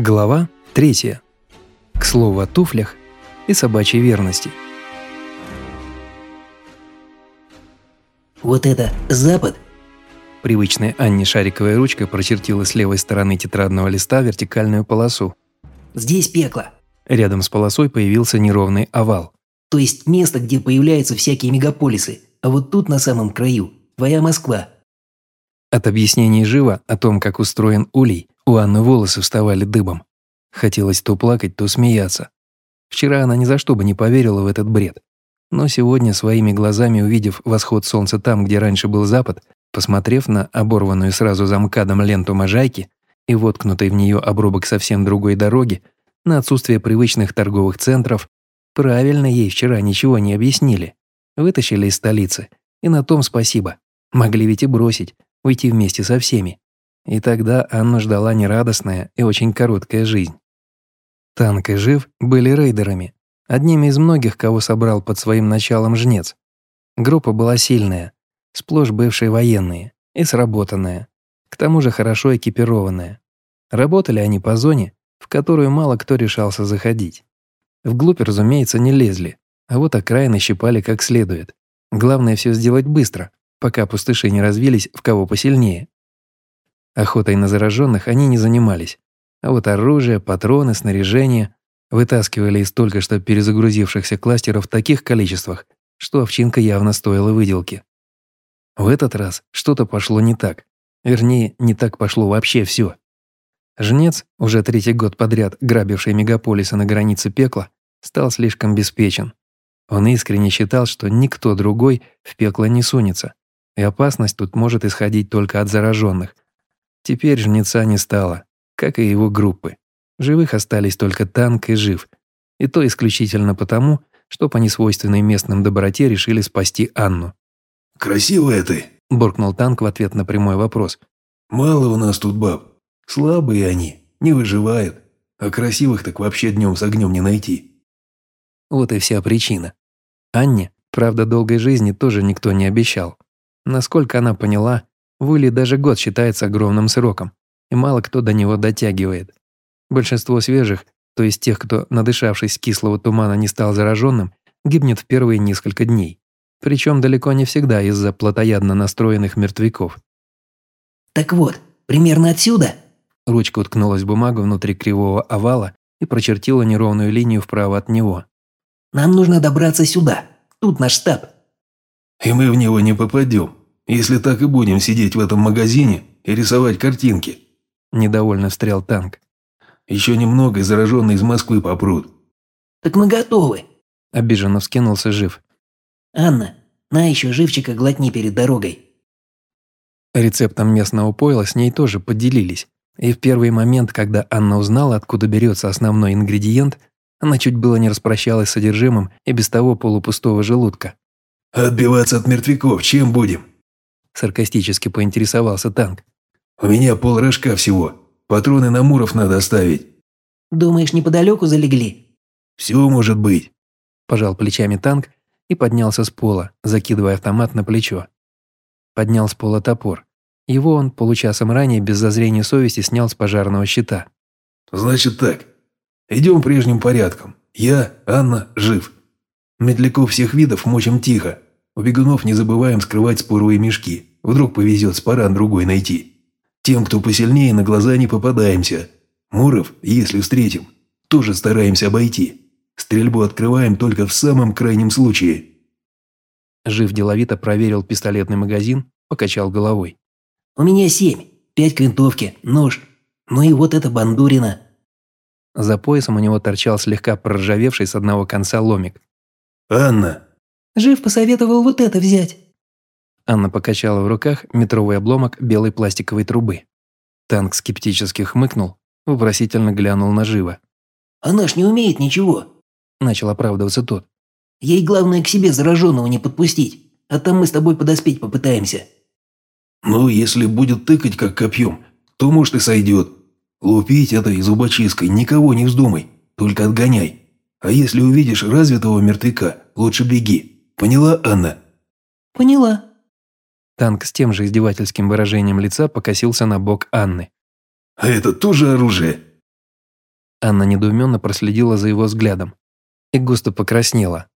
Глава 3. К слову о туфлях и собачьей верности. Вот это Запад? Привычная Анне шариковой ручкой прочертила с левой стороны тетрадного листа вертикальную полосу. Здесь пекло. Рядом с полосой появился неровный овал. То есть место, где появляются всякие мегаполисы. А вот тут на самом краю твоя Москва. От объяснений Жива о том, как устроен улей, у Анны волосы вставали дыбом. Хотелось то плакать, то смеяться. Вчера она ни за что бы не поверила в этот бред. Но сегодня, своими глазами увидев восход солнца там, где раньше был запад, посмотрев на оборванную сразу замкадом ленту можайки и воткнутый в нее обрубок совсем другой дороги, на отсутствие привычных торговых центров, правильно ей вчера ничего не объяснили. Вытащили из столицы. И на том спасибо. Могли ведь и бросить, уйти вместе со всеми. И тогда Анну ждала нерадостная и очень короткая жизнь. Танк и Жив были рейдерами, одними из многих, кого собрал под своим началом жнец. Группа была сильная, сплошь бывшие военные и сработанная, к тому же хорошо экипированная. Работали они по зоне, в которую мало кто решался заходить. Вглубь, разумеется, не лезли, а вот окраины щипали как следует. Главное все сделать быстро, пока пустыши не развились в кого посильнее. Охотой на зараженных они не занимались, а вот оружие, патроны, снаряжение вытаскивали из только что перезагрузившихся кластеров в таких количествах, что овчинка явно стоила выделки. В этот раз что-то пошло не так. Вернее, не так пошло вообще все. Жнец, уже третий год подряд грабивший мегаполисы на границе пекла, стал слишком беспечен. Он искренне считал, что никто другой в пекло не сунется, и опасность тут может исходить только от зараженных. Теперь жнеца не стало, как и его группы. Живых остались только танк и жив, и то исключительно потому, что по несвойственной местным доброте решили спасти Анну. «Красивая ты», – буркнул танк в ответ на прямой вопрос. «Мало у нас тут баб. Слабые они, не выживают. А красивых так вообще днем с огнем не найти». Вот и вся причина. Анне, правда, долгой жизни тоже никто не обещал. Насколько она поняла, в Уиле даже год считается огромным сроком, и мало кто до него дотягивает. Большинство свежих, то есть тех, кто, надышавшись кислого тумана, не стал зараженным, гибнет в первые несколько дней. Причем далеко не всегда из-за плотоядно настроенных мертвяков. Так вот, примерно отсюда? Ручка уткнулась в бумагу внутри кривого овала и прочертила неровную линию вправо от него. Нам нужно добраться сюда. Тут наш штаб. И мы в него не попадем, если так и будем сидеть в этом магазине и рисовать картинки. Недовольно встрял танк. Еще немного и зараженные из Москвы попрут. Так мы готовы. Обиженно вскинулся жив. Анна, на еще живчика глотни перед дорогой. Рецептом местного пойла с ней тоже поделились. И в первый момент, когда Анна узнала, откуда берется основной ингредиент, она чуть было не распрощалась с содержимым и без того полупустого желудка. «Отбиваться от мертвяков чем будем?» Саркастически поинтересовался танк. «У меня полрожка всего. Патроны на Муров надо оставить». «Думаешь, неподалеку залегли?» «Все может быть», – пожал плечами танк и поднялся с пола, закидывая автомат на плечо. Поднял с пола топор. Его он получасом ранее без зазрения совести снял с пожарного щита. «Значит так. Идем прежним порядком. Я, Анна, жив. Медляков всех видов мочим тихо. У бегунов не забываем скрывать споровые мешки. Вдруг повезет спаран другой найти. Тем, кто посильнее, на глаза не попадаемся. Муров, если встретим, тоже стараемся обойти. Стрельбу открываем только в самом крайнем случае». Жив деловито проверил пистолетный магазин, покачал головой. «У меня семь, пять к винтовке, нож. Ну и вот это бандурина». За поясом у него торчал слегка проржавевший с одного конца ломик. «Анна!» «Жив посоветовал вот это взять». Анна покачала в руках метровый обломок белой пластиковой трубы. Танк скептически хмыкнул, вопросительно глянул на Жива. «Она ж не умеет ничего», – начал оправдываться тот. «Ей главное к себе зараженного не подпустить, а там мы с тобой подоспеть попытаемся». «Ну, если будет тыкать как копьем, то, может, и сойдет», Лупить этой зубочисткой никого не вздумай, только отгоняй. А если увидишь развитого мертвяка, лучше беги. Поняла, Анна?» «Поняла». Танк с тем же издевательским выражением лица покосился на бок Анны. «А это тоже оружие?» Анна недоуменно проследила за его взглядом и густо покраснела.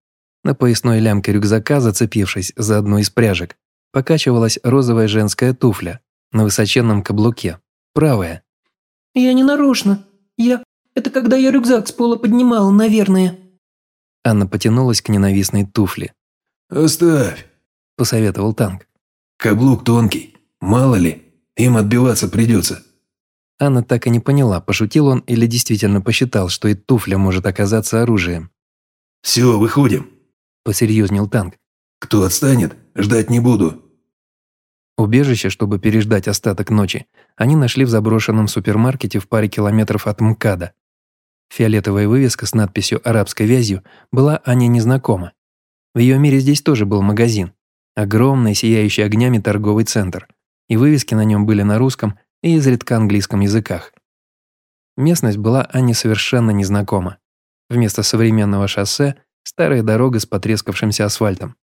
На поясной лямке рюкзака, зацепившись за одну из пряжек, покачивалась розовая женская туфля на высоченном каблуке, правая. «Я не нарочно. Я... Это когда я рюкзак с пола поднимала, наверное». Анна потянулась к ненавистной туфле. «Оставь», – посоветовал танк. «Каблук тонкий. Мало ли, им отбиваться придется». Анна так и не поняла, пошутил он или действительно посчитал, что и туфля может оказаться оружием. «Все, выходим», – посерьезнел танк. «Кто отстанет, ждать не буду». Убежище, чтобы переждать остаток ночи, они нашли в заброшенном супермаркете в паре километров от МКАДа. Фиолетовая вывеска с надписью «Арабской вязью» была Ане незнакома. В ее мире здесь тоже был магазин. Огромный, сияющий огнями торговый центр. И вывески на нем были на русском и изредка английском языках. Местность была Анне совершенно незнакома. Вместо современного шоссе – старая дорога с потрескавшимся асфальтом.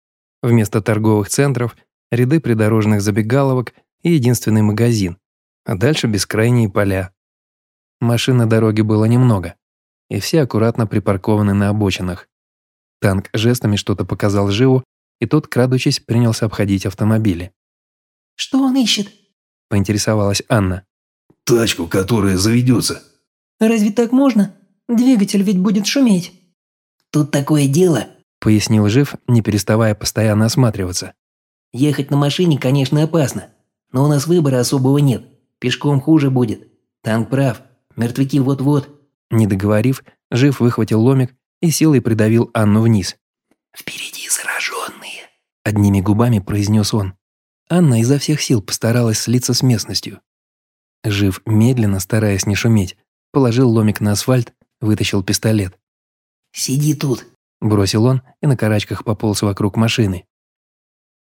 Вместо торговых центров – ряды придорожных забегаловок и единственный магазин. А дальше бескрайние поля. Машин на дороге было немного, и все аккуратно припаркованы на обочинах. Танк жестами что-то показал Живу, и тот, крадучись, принялся обходить автомобили. «Что он ищет?» – поинтересовалась Анна. «Тачку, которая заведется». «Разве так можно? Двигатель ведь будет шуметь». «Тут такое дело», – пояснил Жив, не переставая постоянно осматриваться. «Ехать на машине, конечно, опасно, но у нас выбора особого нет. Пешком хуже будет. Танк прав, мертвяки вот-вот». Не договорив, Жив выхватил ломик и силой придавил Анну вниз. «Впереди зараженные», – одними губами произнес он. Анна изо всех сил постаралась слиться с местностью. Жив медленно, стараясь не шуметь, положил ломик на асфальт, вытащил пистолет. «Сиди тут», – бросил он и на карачках пополз вокруг машины.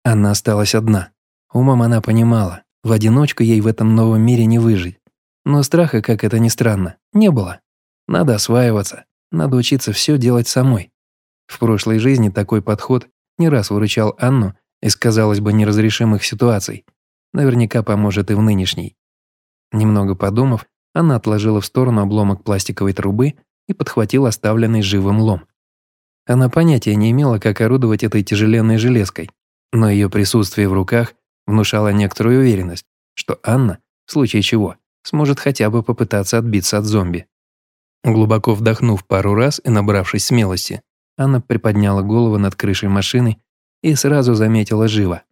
Анна осталась одна. Умом она понимала, в одиночку ей в этом новом мире не выжить. Но страха, как это ни странно, не было. Надо осваиваться, надо учиться все делать самой. В прошлой жизни такой подход не раз выручал Анну из, казалось бы, неразрешимых ситуаций. Наверняка поможет и в нынешней. Немного подумав, она отложила в сторону обломок пластиковой трубы и подхватила оставленный живым лом. Она понятия не имела, как орудовать этой тяжеленной железкой, но ее присутствие в руках внушало некоторую уверенность, что Анна, в случае чего, сможет хотя бы попытаться отбиться от зомби. Глубоко вдохнув пару раз и набравшись смелости, Анна приподняла голову над крышей машины и сразу заметила Жива.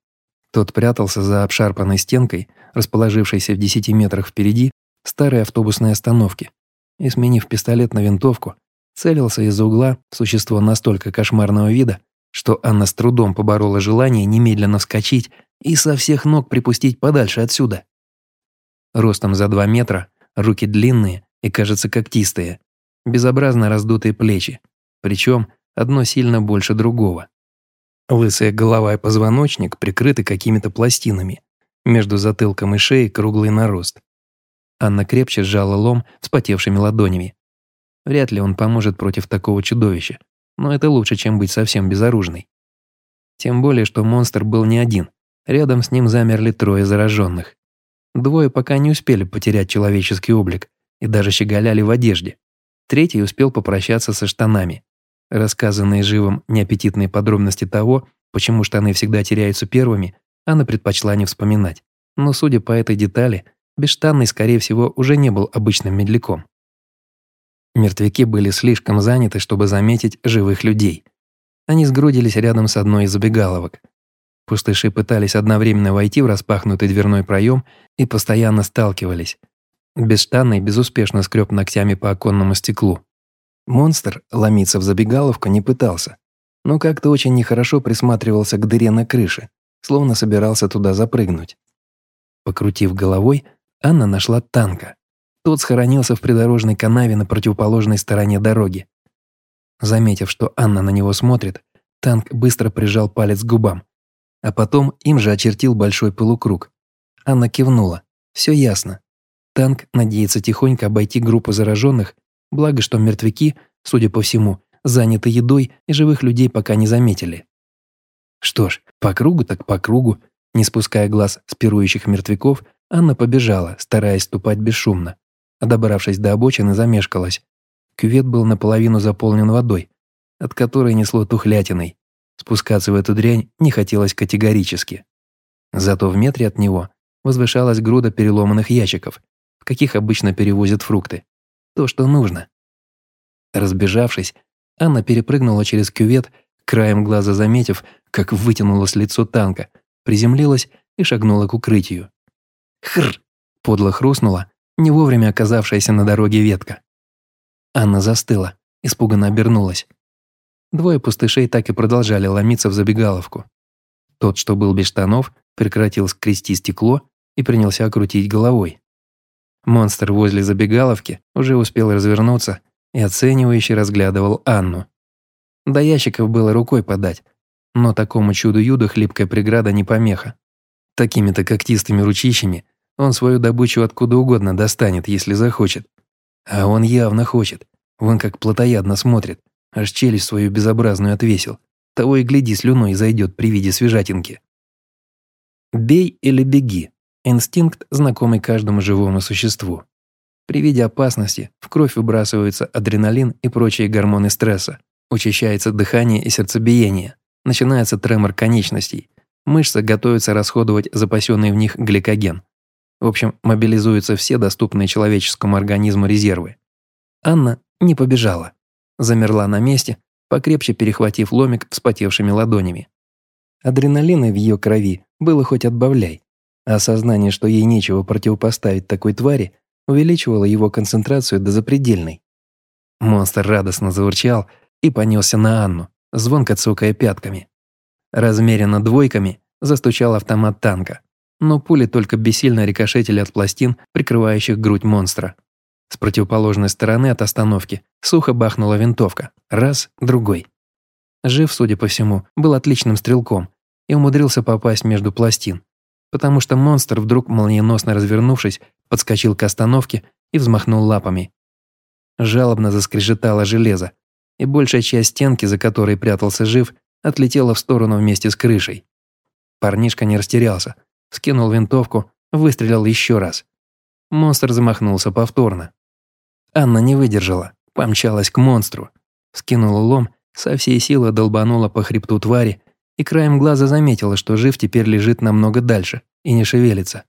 Тот прятался за обшарпанной стенкой, расположившейся в десяти метрах впереди старой автобусной остановки, и, сменив пистолет на винтовку, целился из-за угла в существо настолько кошмарного вида, что Анна с трудом поборола желание немедленно вскочить и со всех ног припустить подальше отсюда. Ростом за два метра, руки длинные и, кажется, когтистые, безобразно раздутые плечи, причем одно сильно больше другого. Лысая голова и позвоночник прикрыты какими-то пластинами. Между затылком и шеей круглый нарост. Анна крепче сжала лом вспотевшими ладонями. Вряд ли он поможет против такого чудовища, но это лучше, чем быть совсем безоружной. Тем более, что монстр был не один. Рядом с ним замерли трое зараженных. Двое пока не успели потерять человеческий облик и даже щеголяли в одежде. Третий успел попрощаться со штанами. Рассказанные живым неаппетитные подробности того, почему штаны всегда теряются первыми, она предпочла не вспоминать. Но судя по этой детали, Бесштанный, скорее всего, уже не был обычным медляком. Мертвяки были слишком заняты, чтобы заметить живых людей. Они сгрудились рядом с одной из забегаловок. Пустыши пытались одновременно войти в распахнутый дверной проем и постоянно сталкивались. Бесштанный безуспешно скреб ногтями по оконному стеклу. Монстр ломиться в забегаловку не пытался, но как-то очень нехорошо присматривался к дыре на крыше, словно собирался туда запрыгнуть. Покрутив головой, Анна нашла танка. Тот схоронился в придорожной канаве на противоположной стороне дороги. Заметив, что Анна на него смотрит, танк быстро прижал палец к губам, а потом им же очертил большой полукруг. Анна кивнула. Все ясно. Танк надеется тихонько обойти группу зараженных, благо что мертвяки, судя по всему, заняты едой и живых людей пока не заметили. Что ж, по кругу так по кругу, не спуская глаз с пирующих мертвяков, Анна побежала, стараясь ступать бесшумно. А добравшись до обочины, замешкалась. Кювет был наполовину заполнен водой, от которой несло тухлятиной. Спускаться в эту дрянь не хотелось категорически. Зато в метре от него возвышалась груда переломанных ящиков, в каких обычно перевозят фрукты. То, что нужно. Разбежавшись, Анна перепрыгнула через кювет, краем глаза заметив, как вытянулось лицо танка, приземлилась и шагнула к укрытию. Хр! Подло хрустнула, не вовремя оказавшаяся на дороге ветка. Анна застыла, испуганно обернулась. Двое пустышей так и продолжали ломиться в забегаловку. Тот, что был без штанов, прекратил скрести стекло и принялся крутить головой. Монстр возле забегаловки уже успел развернуться и оценивающе разглядывал Анну. До ящиков было рукой подать, но такому чуду-юду хлипкая преграда не помеха. Такими-то когтистыми ручищами он свою добычу откуда угодно достанет, если захочет. А он явно хочет. Вон как плотоядно смотрит. Аж челюсть свою безобразную отвесил. Того и гляди, слюной зайдет при виде свежатинки. Бей или беги. Инстинкт, знакомый каждому живому существу. При виде опасности в кровь выбрасываются адреналин и прочие гормоны стресса. Учащается дыхание и сердцебиение. Начинается тремор конечностей. Мышцы готовятся расходовать запасенный в них гликоген. В общем, мобилизуются все доступные человеческому организму резервы. Анна не побежала. Замерла на месте, покрепче перехватив ломик вспотевшими ладонями. Адреналина в ее крови было хоть отбавляй. Осознание, что ей нечего противопоставить такой твари, увеличивало его концентрацию до запредельной. Монстр радостно заурчал и понесся на Анну, звонко цокая пятками. Размеренно двойками застучал автомат танка, но пули только бессильно рикошетили от пластин, прикрывающих грудь монстра. С противоположной стороны от остановки сухо бахнула винтовка. Раз, другой. Жив, судя по всему, был отличным стрелком и умудрился попасть между пластин, потому что монстр, вдруг молниеносно развернувшись, подскочил к остановке и взмахнул лапами. Жалобно заскрежетало железо, и большая часть стенки, за которой прятался жив, отлетела в сторону вместе с крышей. Парнишка не растерялся, скинул винтовку, выстрелил еще раз. Монстр замахнулся повторно. Анна не выдержала, помчалась к монстру, скинула лом, со всей силы долбанула по хребту твари и краем глаза заметила, что жив теперь лежит намного дальше и не шевелится.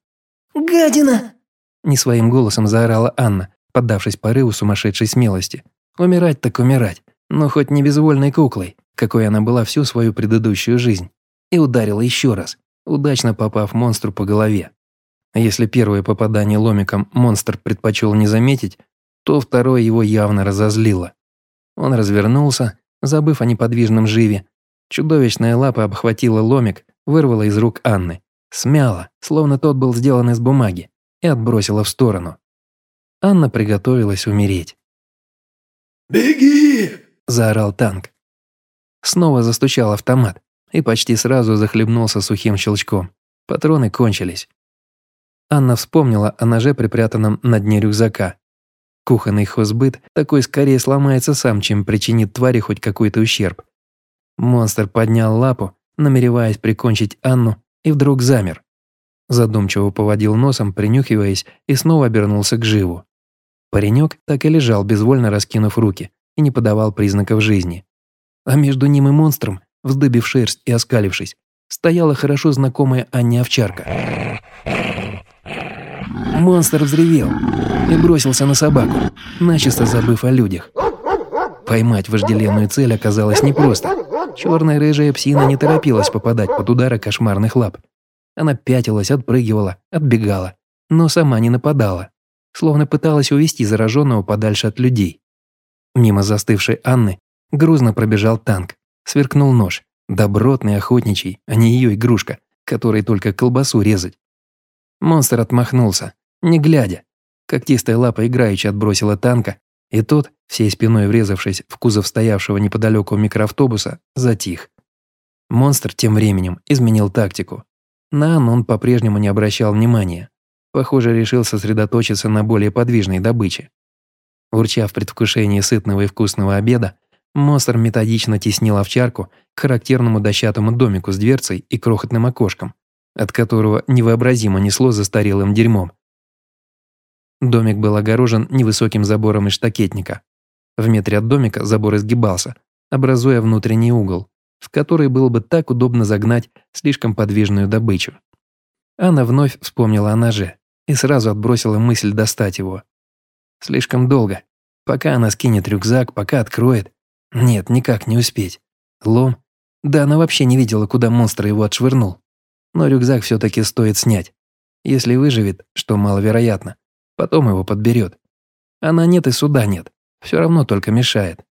«Гадина!» Не своим голосом заорала Анна, поддавшись порыву сумасшедшей смелости. Умирать так умирать, но хоть не безвольной куклой, какой она была всю свою предыдущую жизнь. И ударила еще раз, удачно попав монстру по голове. Если первое попадание ломиком монстр предпочел не заметить, то второе его явно разозлило. Он развернулся, забыв о неподвижном живе. Чудовищная лапа обхватила ломик, вырвала из рук Анны, смяла, словно тот был сделан из бумаги, и отбросила в сторону. Анна приготовилась умереть. «Беги!» – заорал танк. Снова застучал автомат и почти сразу захлебнулся сухим щелчком. Патроны кончились. Анна вспомнила о ноже, припрятанном на дне рюкзака. Кухонный хозбыт такой скорее сломается сам, чем причинит твари хоть какой-то ущерб. Монстр поднял лапу, намереваясь прикончить Анну, и вдруг замер. Задумчиво поводил носом, принюхиваясь, и снова обернулся к живу. Паренек так и лежал, безвольно раскинув руки, и не подавал признаков жизни. А между ним и монстром, вздыбив шерсть и оскалившись, стояла хорошо знакомая Анне овчарка. Монстр взревел и бросился на собаку, начисто забыв о людях. Поймать вожделенную цель оказалось непросто. Черная рыжая псина не торопилась попадать под удары кошмарных лап. Она пятилась, отпрыгивала, отбегала, но сама не нападала, словно пыталась увести зараженного подальше от людей. Мимо застывшей Анны грузно пробежал танк, сверкнул нож, добротный охотничий, а не ее игрушка, которой только колбасу резать. Монстр отмахнулся, не глядя. Когтистая лапа играючи отбросила танка, и тот, всей спиной врезавшись в кузов стоявшего неподалеку микроавтобуса, затих. Монстр тем временем изменил тактику. На Анну он по-прежнему не обращал внимания. Похоже, решил сосредоточиться на более подвижной добыче. Урча в предвкушении сытного и вкусного обеда, монстр методично теснил овчарку к характерному дощатому домику с дверцей и крохотным окошком, от которого невообразимо несло застарелым дерьмом. Домик был огорожен невысоким забором из штакетника. В метре от домика забор изгибался, образуя внутренний угол, в который было бы так удобно загнать слишком подвижную добычу. Анна вновь вспомнила о ноже и сразу отбросила мысль достать его. Слишком долго. Пока она скинет рюкзак, пока откроет. Нет, никак не успеть. Лом. Да она вообще не видела, куда монстр его отшвырнул. Но рюкзак все-таки стоит снять. Если выживет, что маловероятно, потом его подберет. Она нет и суда нет, все равно только мешает.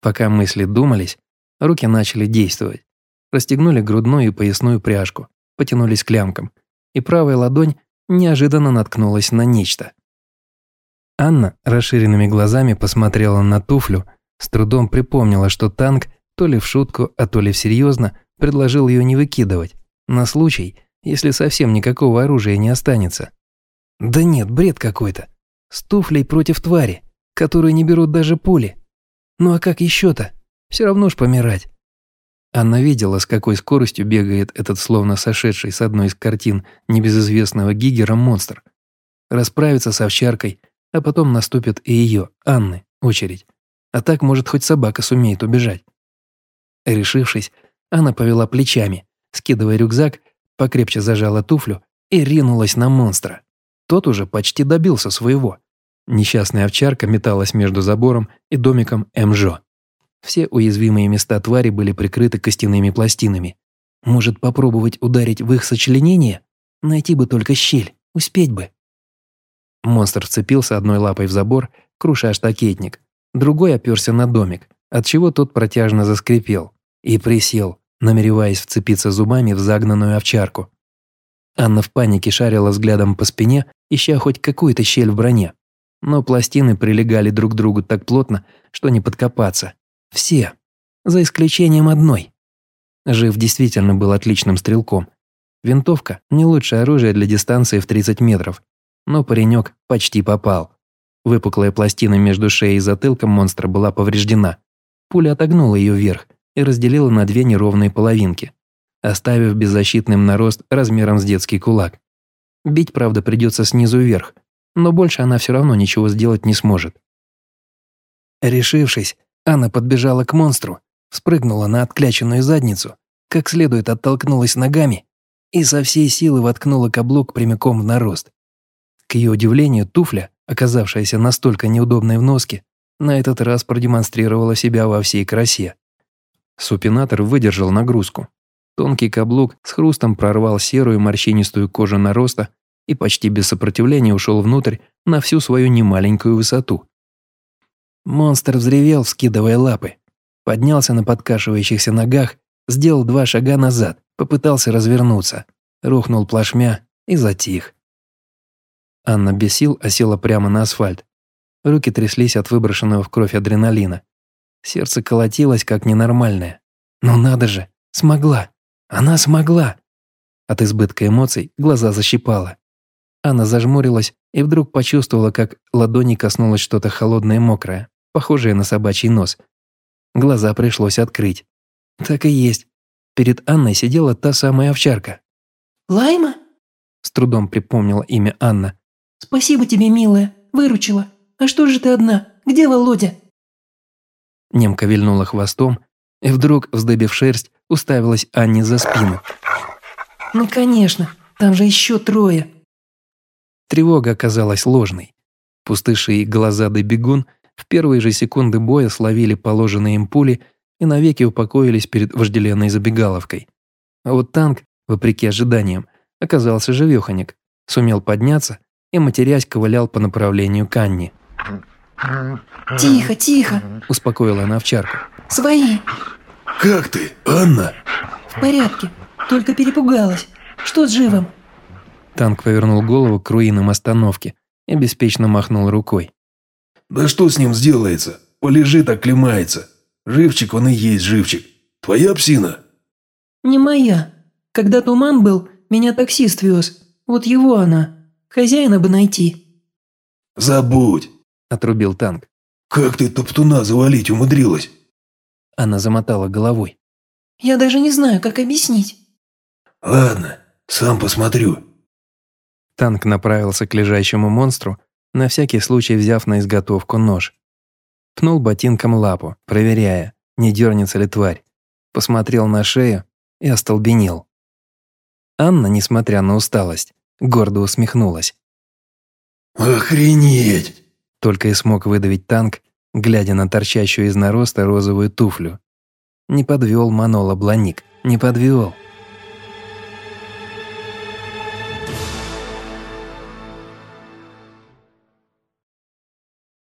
Пока мысли думались, руки начали действовать. Расстегнули грудную и поясную пряжку, потянулись к лямкам, и правая ладонь неожиданно наткнулась на нечто. Анна расширенными глазами посмотрела на туфлю, с трудом припомнила, что танк то ли в шутку, а то ли всерьезно предложил ее не выкидывать, на случай, если совсем никакого оружия не останется. Да нет, бред какой-то. С туфлей против твари, которую не берут даже пули. Ну а как еще-то? Все равно ж помирать. Она видела, с какой скоростью бегает этот словно сошедший с одной из картин небезызвестного Гигера монстр. Расправится с овчаркой – а потом наступит и ее, Анны, очередь. А так, может, хоть собака сумеет убежать. Решившись, Анна повела плечами, скидывая рюкзак, покрепче зажала туфлю и ринулась на монстра. Тот уже почти добился своего. Несчастная овчарка металась между забором и домиком МЖО. Все уязвимые места твари были прикрыты костяными пластинами. Может, попробовать ударить в их сочленение? Найти бы только щель, успеть бы. Монстр вцепился одной лапой в забор, круша штакетник. Другой оперся на домик, отчего тот протяжно заскрипел. И присел, намереваясь вцепиться зубами в загнанную овчарку. Анна в панике шарила взглядом по спине, ища хоть какую-то щель в броне. Но пластины прилегали друг к другу так плотно, что не подкопаться. Все. За исключением одной. Жив действительно был отличным стрелком. Винтовка – не лучшее оружие для дистанции в 30 метров, но паренек почти попал. Выпуклая пластина между шеей и затылком монстра была повреждена. Пуля отогнула ее вверх и разделила на две неровные половинки, оставив беззащитным нарост размером с детский кулак. Бить, правда, придется снизу вверх, но больше она все равно ничего сделать не сможет. Решившись, Анна подбежала к монстру, спрыгнула на откляченную задницу, как следует оттолкнулась ногами и со всей силы воткнула каблук прямиком в нарост. К ее удивлению, туфля, оказавшаяся настолько неудобной в носке, на этот раз продемонстрировала себя во всей красе. Супинатор выдержал нагрузку. Тонкий каблук с хрустом прорвал серую морщинистую кожу нароста и почти без сопротивления ушел внутрь на всю свою немаленькую высоту. Монстр взревел, вскидывая лапы. Поднялся на подкашивающихся ногах, сделал два шага назад, попытался развернуться, рухнул плашмя и затих. Анна без сил осела прямо на асфальт. Руки тряслись от выброшенного в кровь адреналина. Сердце колотилось, как ненормальное. «Ну надо же! Смогла! Она смогла!» От избытка эмоций глаза защипала. Анна зажмурилась и вдруг почувствовала, как ладони коснулось что-то холодное и мокрое, похожее на собачий нос. Глаза пришлось открыть. Так и есть. Перед Анной сидела та самая овчарка. «Лайма?» С трудом припомнила имя Анна. «Спасибо тебе, милая, выручила. А что же ты одна? Где Володя?» Немка вильнула хвостом и вдруг, вздыбив шерсть, уставилась Анне за спину. «Ну, конечно, там же еще трое». Тревога оказалась ложной. Пустыший глазадый бегун в первые же секунды боя словили положенные им пули и навеки упокоились перед вожделенной забегаловкой. А вот танк, вопреки ожиданиям, оказался живеханик, сумел подняться и, матерясь, ковылял по направлению к Анне. «Тихо, тихо!» – успокоила она овчарку. «Свои!» «Как ты, Анна?» «В порядке, только перепугалась. Что с живым?» Танк повернул голову к руинам остановки и беспечно махнул рукой. «Да что с ним сделается? Полежит, оклемается. Живчик он и есть живчик. Твоя псина?» «Не моя. Когда туман был, меня таксист вез. Вот его она. Хозяина бы найти». «Забудь», – отрубил танк. «Как ты топтуна завалить умудрилась?» Она замотала головой. «Я даже не знаю, как объяснить». «Ладно, сам посмотрю». Танк направился к лежащему монстру, на всякий случай взяв на изготовку нож. Пнул ботинком лапу, проверяя, не дернется ли тварь. Посмотрел на шею и остолбенел. Анна, несмотря на усталость, гордо усмехнулась. «Охренеть!» Только и смог выдавить танк, глядя на торчащую из нароста розовую туфлю. Не подвел Манола Бланик, не подвел.